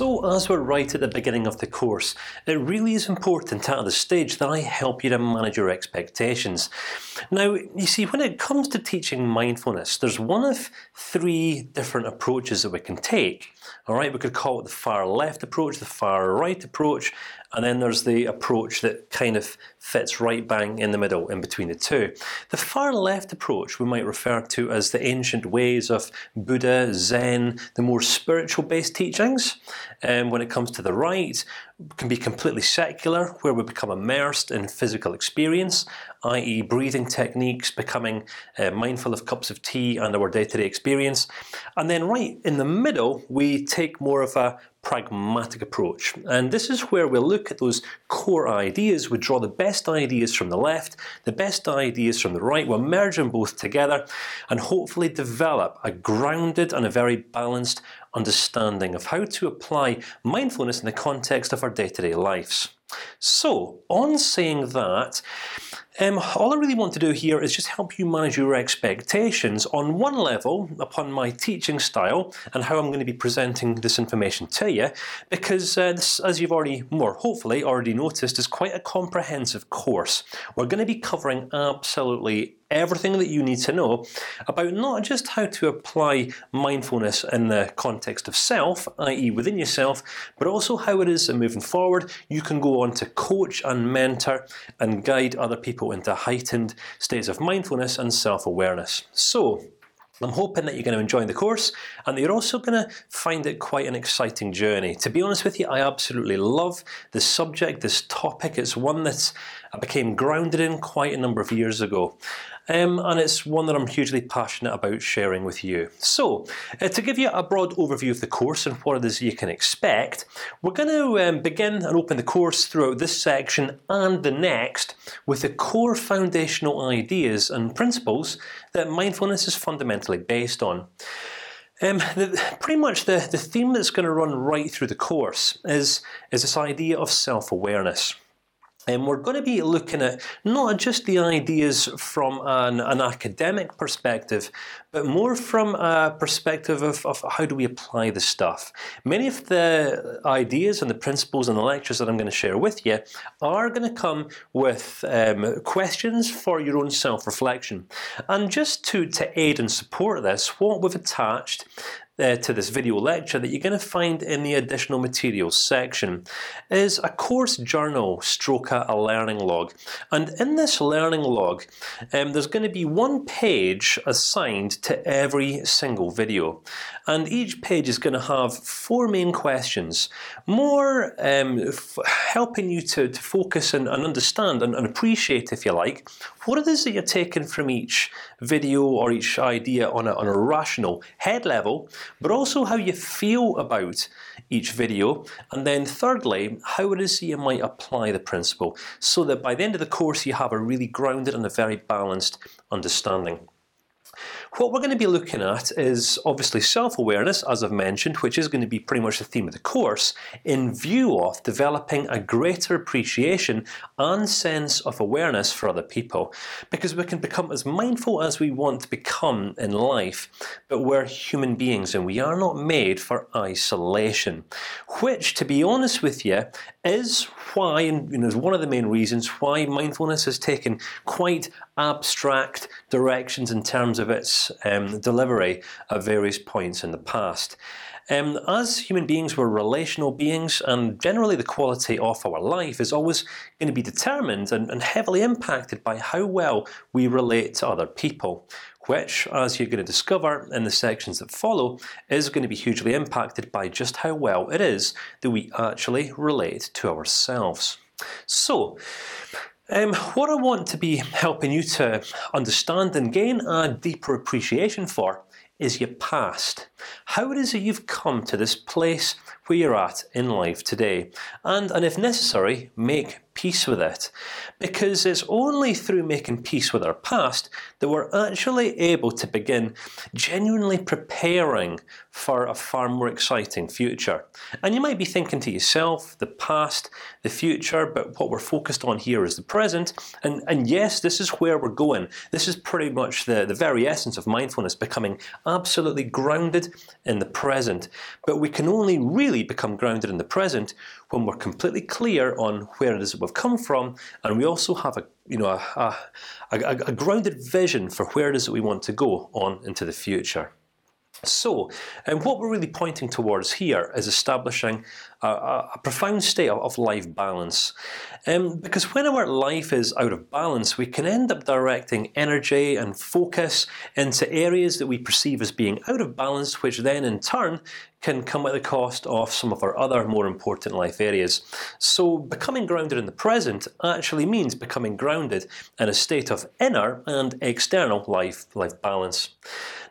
So, as we're right at the beginning of the course, it really is important at this stage that I help you to manage your expectations. Now, you see, when it comes to teaching mindfulness, there's one of three different approaches that we can take. All right, we could call it the far left approach, the far right approach, and then there's the approach that kind of fits right bang in the middle, in between the two. The far left approach we might refer to as the ancient ways of Buddha, Zen, the more spiritual-based teachings. And um, when it comes to the right, can be completely secular, where we become immersed in physical experience, i.e., breathing techniques, becoming uh, mindful of cups of tea and our day-to-day -day experience. And then, right in the middle, we take more of a pragmatic approach, and this is where we look at those core ideas. We draw the best ideas from the left, the best ideas from the right. We merge them both together, and hopefully develop a grounded and a very balanced understanding of how to apply mindfulness in the context of our day-to-day -day lives. So, on saying that. Um, all I really want to do here is just help you manage your expectations on one level upon my teaching style and how I'm going to be presenting this information to you, because uh, this, as you've already, more hopefully, already noticed, is quite a comprehensive course. We're going to be covering absolutely everything that you need to know about not just how to apply mindfulness in the context of self, i.e., within yourself, but also how it is that moving forward you can go on to coach and mentor and guide other people into heightened states of mindfulness and self-awareness. So. I'm hoping that you're going to enjoy the course, and that you're also going to find it quite an exciting journey. To be honest with you, I absolutely love this subject, this topic. It's one that I became grounded in quite a number of years ago, um, and it's one that I'm hugely passionate about sharing with you. So, uh, to give you a broad overview of the course and what it is you can expect, we're going to um, begin and open the course throughout this section and the next with the core foundational ideas and principles that mindfulness is fundamentally based on. Um, the, pretty much the the theme that's going to run right through the course is is this idea of self awareness. And we're going to be looking at not just the ideas from an, an academic perspective, but more from a perspective of, of, how do we apply the stuff. Many of the ideas and the principles and the lectures that I'm going to share with you are going to come with um, questions for your own self-reflection. And just to to aid and support this, what we've attached to this video lecture that you're going to find in the additional materials section is a course journal stroke a learning log, and in this learning log, um, there's going to be one page assigned to every single video, and each page is going to have four main questions, more um, helping you to, to focus and, and understand and, and appreciate, if you like, what it is that you're taking from each video or each idea on a, on a rational head level, but also how you feel about each video, and then thirdly, how it is that you might apply the principle, so that by the end of the course you have a really grounded and a very balanced understanding. What we're going to be looking at is obviously self-awareness, as I've mentioned, which is going to be pretty much the theme of the course, in view of developing a greater appreciation and sense of awareness for other people, because we can become as mindful as we want to become in life, but we're human beings and we are not made for isolation. Which, to be honest with you, is why, and you know, is one of the main reasons why mindfulness has taken quite abstract directions in terms of its um, delivery at various points in the past. Um, as human beings, we're relational beings, and generally the quality of our life is always going to be determined and, and heavily impacted by how well we relate to other people which, as you're going to discover in the sections that follow, is going to be hugely impacted by just how well it is that we actually relate to ourselves. So, um, what I want to be helping you to understand and gain a deeper appreciation for is your past. How it is that you've come to this place where you're at in life today, and and if necessary, make peace with it, because it's only through making peace with our past that we're actually able to begin genuinely preparing for a far more exciting future. And you might be thinking to yourself, the past, the future, but what we're focused on here is the present. And and yes, this is where we're going. This is pretty much the the very essence of mindfulness, becoming absolutely grounded in the present. But we can only really become grounded in the present when we're completely clear on where it is that we've come from, and we also have a you know a, a, a, a grounded vision for where it is that we want to go on into the future. So, and what we're really pointing towards here is establishing a, a, profound state of, of life balance, um, because when our life is out of balance, we can end up directing energy and focus into areas that we perceive as being out of balance, which then in turn can come at the cost of some of our other more important life areas. So, becoming grounded in the present actually means becoming grounded in a state of inner and external life life balance.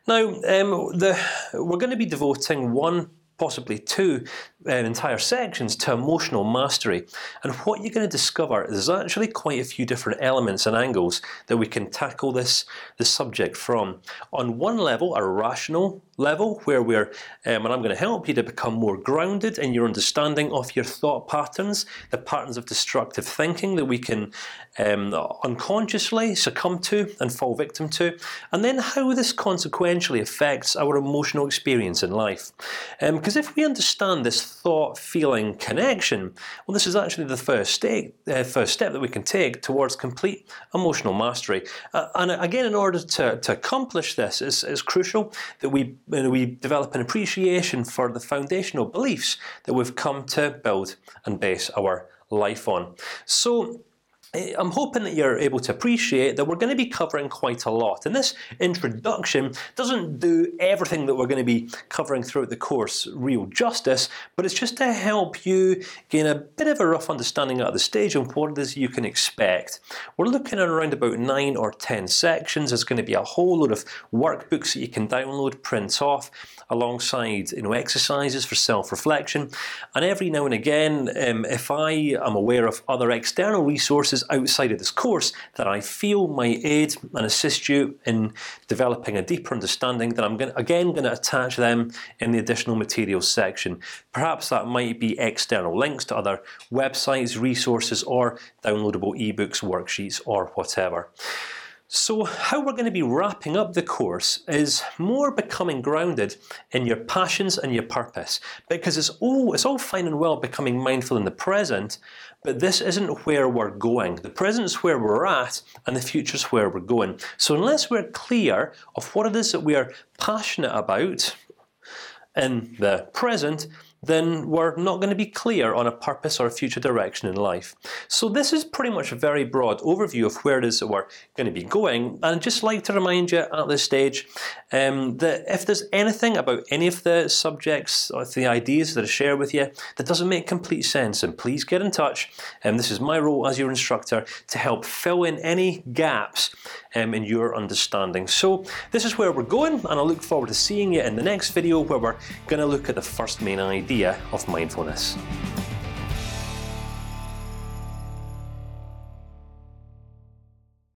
Now, um, the, we're going to be devoting one possibly two uh, entire sections to emotional mastery. And what you're going to discover is actually quite a few different elements and angles that we can tackle this this subject from. On one level, a rational level, where we're, um, and I'm going to help you to become more grounded in your understanding of your thought patterns, the patterns of destructive thinking that we can um, unconsciously succumb to and fall victim to, and then how this consequentially affects our emotional experience in life. Because um, if we understand this thought feeling connection, well, this is actually the first step, uh, first step that we can take towards complete emotional mastery. Uh, and again, in order to to accomplish this, it's, it's crucial that we we develop an appreciation for the foundational beliefs that we've come to build and base our life on. So I'm hoping that you're able to appreciate that we're going to be covering quite a lot, and this introduction doesn't do everything that we're going to be covering throughout the course real justice, but it's just to help you gain a bit of a rough understanding at the stage of what it is you can expect. We're looking at around about nine or ten sections. There's going to be a whole load of workbooks that you can download, print off, alongside you know exercises for self-reflection, and every now and again, um, if I am aware of other external resources outside of this course that I feel might aid and assist you in developing a deeper understanding, then I'm going again going to attach them in the additional materials section. Perhaps that might be external links to other websites, resources, or downloadable ebooks, worksheets, or whatever. So how we're going to be wrapping up the course is more becoming grounded in your passions and your purpose, because it's all it's all fine and well becoming mindful in the present, but this isn't where we're going. The present is where we're at, and the future is where we're going. So unless we're clear of what it is that we are passionate about in the present, then we're not going to be clear on a purpose or a future direction in life. So this is pretty much a very broad overview of where it is that we're going to be going. And I'd just like to remind you at this stage um, that if there's anything about any of the subjects or the ideas that I share with you that doesn't make complete sense, then please get in touch. And um, this is my role as your instructor to help fill in any gaps um, in your understanding. So this is where we're going, and I look forward to seeing you in the next video where we're going to look at the first main idea of mindfulness.